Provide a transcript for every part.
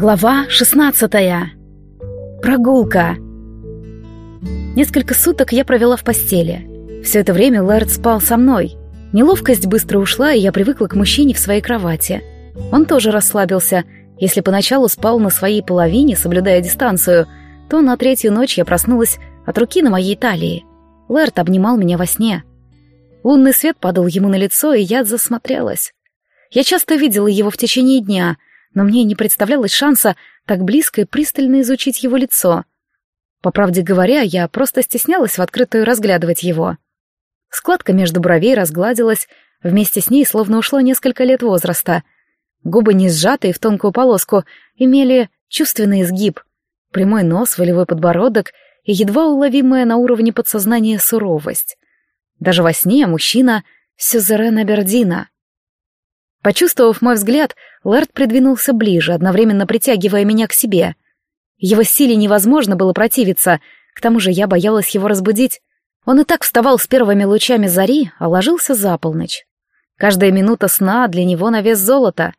Глава 16. Прогулка. Несколько суток я провела в постели. Все это время Лэрд спал со мной. Неловкость быстро ушла, и я привыкла к мужчине в своей кровати. Он тоже расслабился. Если поначалу спал на своей половине, соблюдая дистанцию, то на третью ночь я проснулась от руки на моей талии. Лэрд обнимал меня во сне. Лунный свет падал ему на лицо, и я засмотрелась. Я часто видела его в течение дня — но мне не представлялось шанса так близко и пристально изучить его лицо. По правде говоря, я просто стеснялась в открытую разглядывать его. Складка между бровей разгладилась, вместе с ней словно ушло несколько лет возраста. Губы, не сжатые в тонкую полоску, имели чувственный изгиб, прямой нос, волевой подбородок и едва уловимая на уровне подсознания суровость. Даже во сне мужчина — Сюзерена Бердина. Почувствовав мой взгляд, Лэрд придвинулся ближе, одновременно притягивая меня к себе. Его силе невозможно было противиться, к тому же я боялась его разбудить. Он и так вставал с первыми лучами зари, а ложился за полночь. Каждая минута сна для него на вес золота.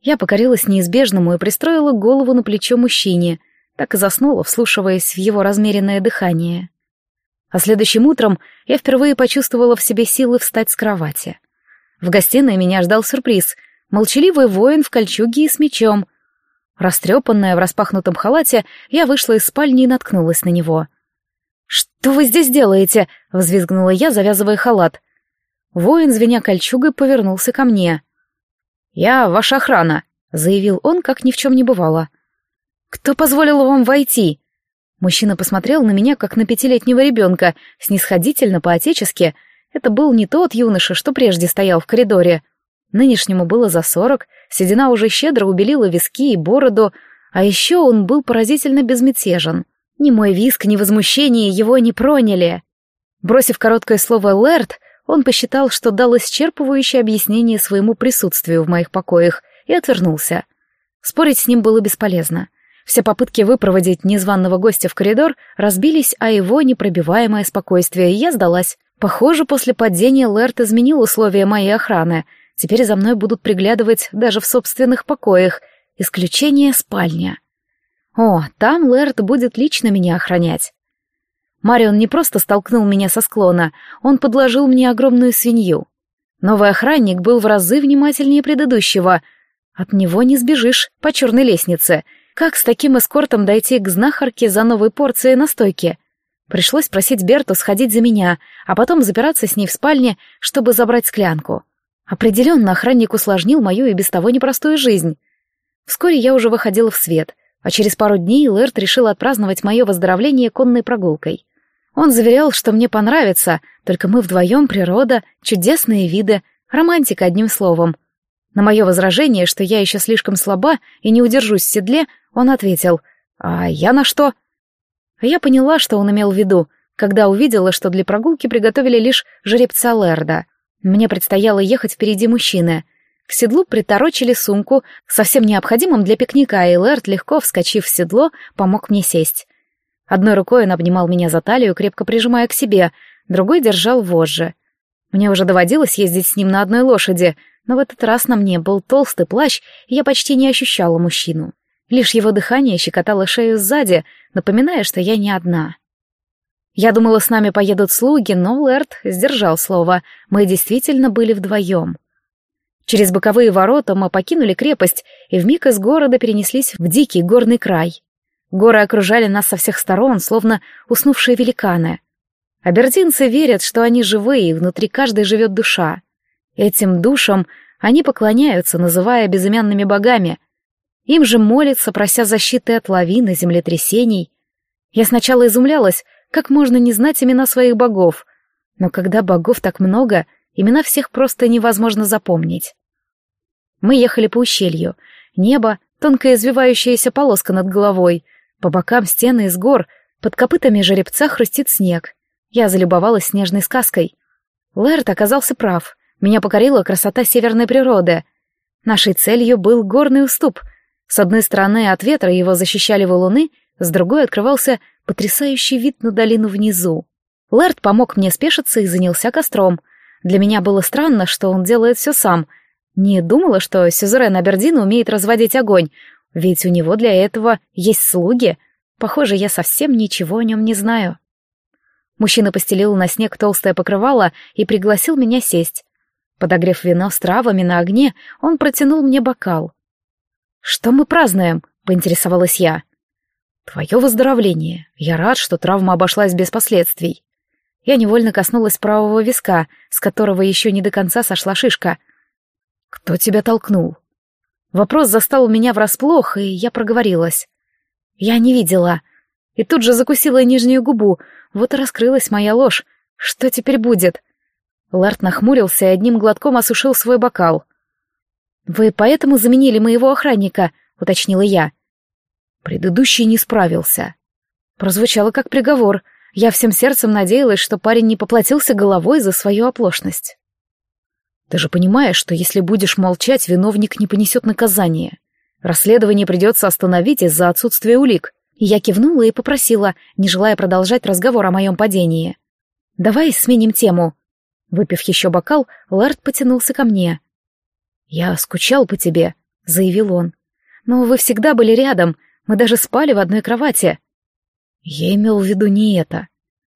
Я покорилась неизбежному и пристроила голову на плечо мужчине, так и заснула, вслушиваясь в его размеренное дыхание. А следующим утром я впервые почувствовала в себе силы встать с кровати. В гостиной меня ждал сюрприз — молчаливый воин в кольчуге и с мечом. Растрепанная в распахнутом халате, я вышла из спальни и наткнулась на него. «Что вы здесь делаете?» — взвизгнула я, завязывая халат. Воин, звеня кольчугой, повернулся ко мне. «Я ваша охрана», — заявил он, как ни в чем не бывало. «Кто позволил вам войти?» Мужчина посмотрел на меня, как на пятилетнего ребенка, снисходительно, по-отечески — это был не тот юноша, что прежде стоял в коридоре. Нынешнему было за сорок, седина уже щедро убелила виски и бороду, а еще он был поразительно безмятежен. Ни мой виск, ни возмущение его не проняли. Бросив короткое слово «Лэрд», он посчитал, что дал исчерпывающее объяснение своему присутствию в моих покоях, и отвернулся. Спорить с ним было бесполезно. Все попытки выпроводить незваного гостя в коридор разбились о его непробиваемое спокойствие, и я сдалась. Похоже, после падения Лэрт изменил условия моей охраны. Теперь за мной будут приглядывать даже в собственных покоях. Исключение спальня. О, там Лэрт будет лично меня охранять. Марион не просто столкнул меня со склона, он подложил мне огромную свинью. Новый охранник был в разы внимательнее предыдущего. От него не сбежишь по черной лестнице. Как с таким эскортом дойти к знахарке за новой порцией настойки? Пришлось просить Берту сходить за меня, а потом запираться с ней в спальне, чтобы забрать склянку. Определенно, охранник усложнил мою и без того непростую жизнь. Вскоре я уже выходила в свет, а через пару дней Лэрт решил отпраздновать мое выздоровление конной прогулкой. Он заверял, что мне понравится, только мы вдвоем природа, чудесные виды, романтика одним словом. На мое возражение, что я еще слишком слаба и не удержусь в седле, он ответил, «А я на что?» А я поняла, что он имел в виду, когда увидела, что для прогулки приготовили лишь жеребца Лерда. Мне предстояло ехать впереди мужчины. К седлу приторочили сумку, совсем необходимым для пикника, и Лерд, легко вскочив в седло, помог мне сесть. Одной рукой он обнимал меня за талию, крепко прижимая к себе, другой держал вожжи. Мне уже доводилось ездить с ним на одной лошади, но в этот раз на мне был толстый плащ, и я почти не ощущала мужчину. Лишь его дыхание щекотало шею сзади, напоминая, что я не одна. Я думала, с нами поедут слуги, но Лэрд сдержал слово. Мы действительно были вдвоем. Через боковые ворота мы покинули крепость и вмиг из города перенеслись в дикий горный край. Горы окружали нас со всех сторон, словно уснувшие великаны. Абердинцы верят, что они живые, и внутри каждой живет душа. Этим душам они поклоняются, называя безымянными богами — им же молятся, прося защиты от лавин и землетрясений. Я сначала изумлялась, как можно не знать имена своих богов, но когда богов так много, имена всех просто невозможно запомнить. Мы ехали по ущелью. Небо, тонкая извивающаяся полоска над головой, по бокам стены из гор, под копытами жеребца хрустит снег. Я залюбовалась снежной сказкой. Лэрд оказался прав. Меня покорила красота северной природы. Нашей целью был горный уступ, с одной стороны от ветра его защищали валуны, с другой открывался потрясающий вид на долину внизу. Лэрд помог мне спешиться и занялся костром. Для меня было странно, что он делает все сам. Не думала, что Сюзерен Абердин умеет разводить огонь. Ведь у него для этого есть слуги. Похоже, я совсем ничего о нем не знаю. Мужчина постелил на снег толстое покрывало и пригласил меня сесть. Подогрев вино с травами на огне, он протянул мне бокал. «Что мы празднуем?» — поинтересовалась я. «Твое выздоровление. Я рад, что травма обошлась без последствий». Я невольно коснулась правого виска, с которого еще не до конца сошла шишка. «Кто тебя толкнул?» Вопрос застал меня врасплох, и я проговорилась. «Я не видела». И тут же закусила нижнюю губу. Вот и раскрылась моя ложь. Что теперь будет? Ларт нахмурился и одним глотком осушил свой бокал. «Вы поэтому заменили моего охранника?» — уточнила я. Предыдущий не справился. Прозвучало как приговор. Я всем сердцем надеялась, что парень не поплатился головой за свою оплошность. Ты же понимаешь, что если будешь молчать, виновник не понесет наказание. Расследование придется остановить из-за отсутствия улик. Я кивнула и попросила, не желая продолжать разговор о моем падении. «Давай сменим тему». Выпив еще бокал, Лэрд потянулся ко мне. «Я скучал по тебе», — заявил он. «Но вы всегда были рядом, мы даже спали в одной кровати». Я имел в виду не это.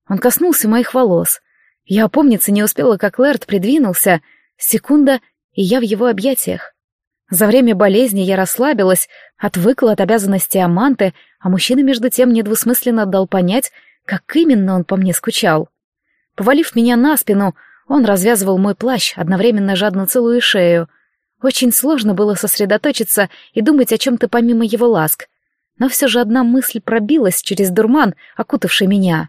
Он коснулся моих волос. Я опомниться не успела, как Лэрд придвинулся. Секунда, и я в его объятиях. За время болезни я расслабилась, отвыкла от обязанностей Аманты, а мужчина между тем недвусмысленно дал понять, как именно он по мне скучал. Повалив меня на спину, он развязывал мой плащ, одновременно жадно целуя шею. Очень сложно было сосредоточиться и думать о чем-то помимо его ласк. Но все же одна мысль пробилась через дурман, окутавший меня.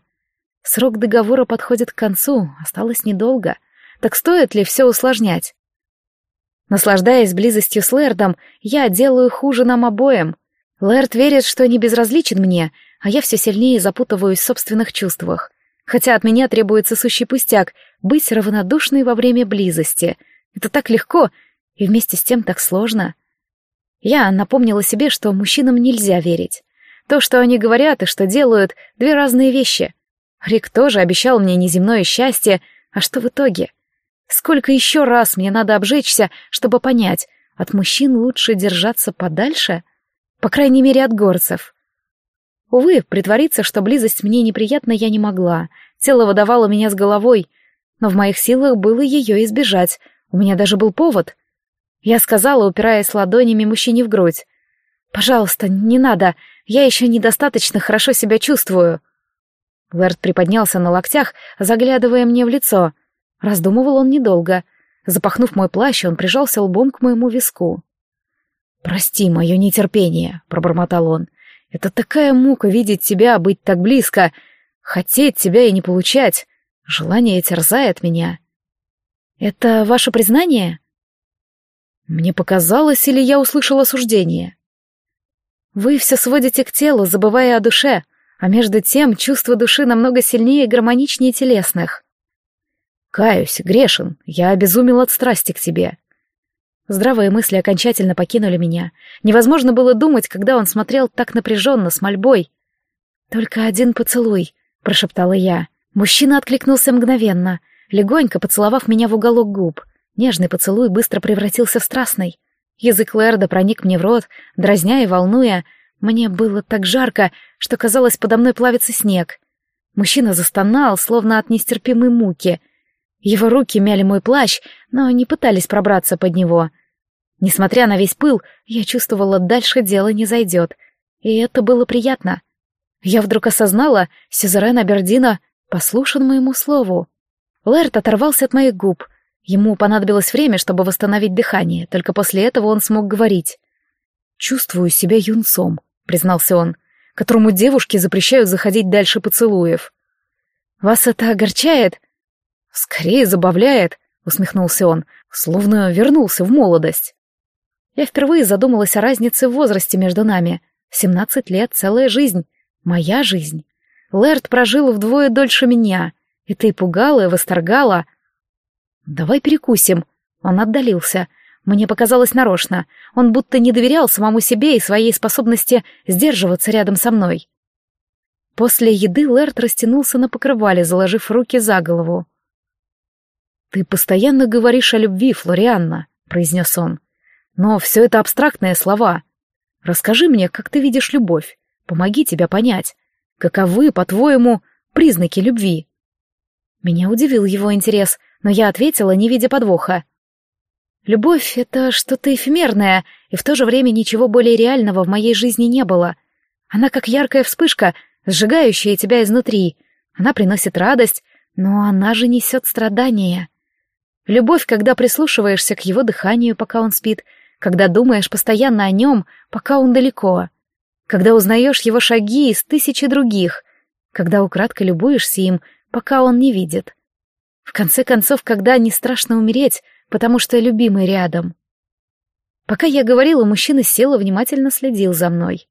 Срок договора подходит к концу, осталось недолго. Так стоит ли все усложнять? Наслаждаясь близостью с Лэрдом, я делаю хуже нам обоим. Лэрд верит, что не безразличен мне, а я все сильнее запутываюсь в собственных чувствах. Хотя от меня требуется сущий пустяк — быть равнодушной во время близости. Это так легко и вместе с тем так сложно. Я напомнила себе, что мужчинам нельзя верить. То, что они говорят и что делают — две разные вещи. Рик тоже обещал мне неземное счастье, а что в итоге? Сколько еще раз мне надо обжечься, чтобы понять, от мужчин лучше держаться подальше? По крайней мере, от горцев. Увы, притвориться, что близость мне неприятна, я не могла. Тело выдавало меня с головой, но в моих силах было ее избежать. У меня даже был повод. Я сказала, упираясь ладонями мужчине в грудь. «Пожалуйста, не надо, я еще недостаточно хорошо себя чувствую». Лэрд приподнялся на локтях, заглядывая мне в лицо — Раздумывал он недолго. Запахнув мой плащ, он прижался лбом к моему виску. «Прости мое нетерпение», — пробормотал он. «Это такая мука видеть тебя, быть так близко, хотеть тебя и не получать. Желание терзает меня». «Это ваше признание?» Мне показалось, или я услышал осуждение. «Вы все сводите к телу, забывая о душе, а между тем чувства души намного сильнее и гармоничнее телесных. Каюсь, грешен, я обезумел от страсти к тебе. Здравые мысли окончательно покинули меня. Невозможно было думать, когда он смотрел так напряженно, с мольбой. «Только один поцелуй», — прошептала я. Мужчина откликнулся мгновенно, легонько поцеловав меня в уголок губ. Нежный поцелуй быстро превратился в страстный. Язык Лэрда проник мне в рот, дразня и волнуя. Мне было так жарко, что, казалось, подо мной плавится снег. Мужчина застонал, словно от нестерпимой муки — его руки мяли мой плащ, но не пытались пробраться под него. Несмотря на весь пыл, я чувствовала, дальше дело не зайдет. И это было приятно. Я вдруг осознала, Сюзерен Абердина послушан моему слову. Лэрт оторвался от моих губ. Ему понадобилось время, чтобы восстановить дыхание, только после этого он смог говорить. «Чувствую себя юнцом», — признался он, которому девушки запрещают заходить дальше поцелуев. «Вас это огорчает?» «Скорее забавляет», — усмехнулся он, словно вернулся в молодость. Я впервые задумалась о разнице в возрасте между нами. Семнадцать лет — целая жизнь. Моя жизнь. Лэрд прожил вдвое дольше меня. И пугало, и восторгало. «Давай перекусим». Он отдалился. Мне показалось нарочно. Он будто не доверял самому себе и своей способности сдерживаться рядом со мной. После еды Лэрд растянулся на покрывале, заложив руки за голову. «Ты постоянно говоришь о любви, Флорианна», — произнес он. «Но все это абстрактные слова. Расскажи мне, как ты видишь любовь. Помоги тебя понять. Каковы, по-твоему, признаки любви?» Меня удивил его интерес, но я ответила, не видя подвоха. «Любовь — это что-то эфемерное, и в то же время ничего более реального в моей жизни не было. Она как яркая вспышка, сжигающая тебя изнутри. Она приносит радость, но она же несет страдания. Любовь, когда прислушиваешься к его дыханию, пока он спит, когда думаешь постоянно о нем, пока он далеко, когда узнаешь его шаги из тысячи других, когда украдкой любуешься им, пока он не видит. В конце концов, когда не страшно умереть, потому что любимый рядом. Пока я говорила, мужчина сел и внимательно следил за мной.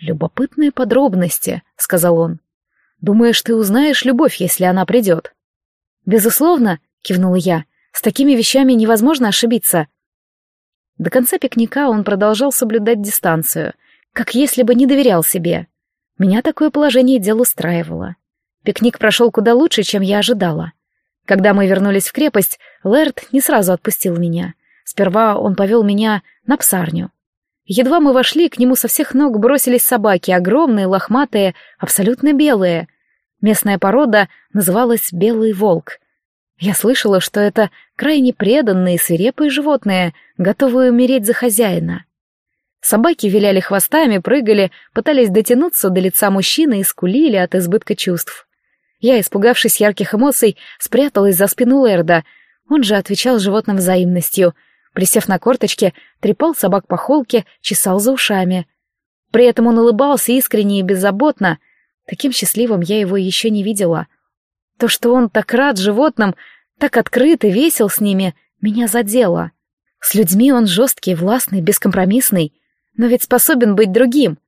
«Любопытные подробности», — сказал он. «Думаешь, ты узнаешь любовь, если она придет?» «Безусловно», — кивнула я, — «с такими вещами невозможно ошибиться». До конца пикника он продолжал соблюдать дистанцию, как если бы не доверял себе. Меня такое положение дел устраивало. Пикник прошел куда лучше, чем я ожидала. Когда мы вернулись в крепость, Лэрд не сразу отпустил меня. Сперва он повел меня на псарню. Едва мы вошли, к нему со всех ног бросились собаки, огромные, лохматые, абсолютно белые. Местная порода называлась «белый волк». Я слышала, что это крайне преданные свирепые животные, готовые умереть за хозяина. Собаки виляли хвостами, прыгали, пытались дотянуться до лица мужчины и скулили от избытка чувств. Я, испугавшись ярких эмоций, спряталась за спину Лерда. Он же отвечал животным взаимностью — Присев на корточки, трепал собак по холке, чесал за ушами. При этом он улыбался искренне и беззаботно. Таким счастливым я его еще не видела. То, что он так рад животным, так открыт и весел с ними, меня задело. С людьми он жесткий, властный, бескомпромиссный, но ведь способен быть другим.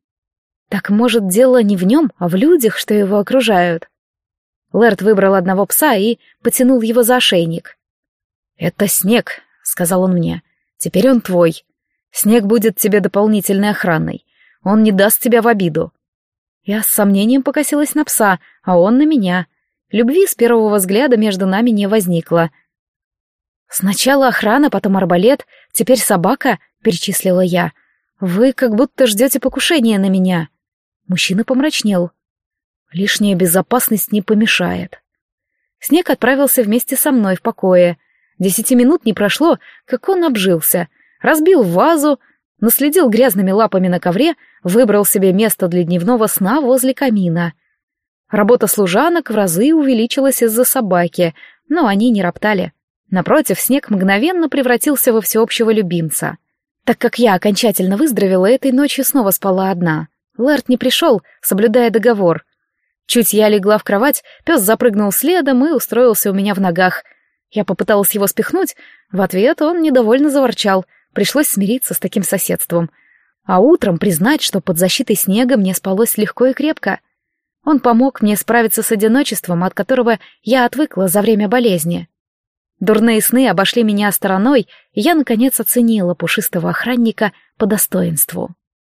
Так, может, дело не в нем, а в людях, что его окружают. Лэрд выбрал одного пса и потянул его за ошейник. «Это снег», сказал он мне. «Теперь он твой. Снег будет тебе дополнительной охраной. Он не даст тебя в обиду». Я с сомнением покосилась на пса, а он на меня. Любви с первого взгляда между нами не возникло. «Сначала охрана, потом арбалет, теперь собака», — перечислила я. «Вы как будто ждете покушения на меня». Мужчина помрачнел. «Лишняя безопасность не помешает». Снег отправился вместе со мной в покое — Десяти минут не прошло, как он обжился, разбил вазу, наследил грязными лапами на ковре, выбрал себе место для дневного сна возле камина. Работа служанок в разы увеличилась из-за собаки, но они не роптали. Напротив, снег мгновенно превратился во всеобщего любимца. Так как я окончательно выздоровела, этой ночью снова спала одна. Лэрт не пришел, соблюдая договор. Чуть я легла в кровать, пес запрыгнул следом и устроился у меня в ногах — я попыталась его спихнуть, в ответ он недовольно заворчал. Пришлось смириться с таким соседством. А утром признать, что под защитой снега мне спалось легко и крепко. Он помог мне справиться с одиночеством, от которого я отвыкла за время болезни. Дурные сны обошли меня стороной, и я, наконец, оценила пушистого охранника по достоинству.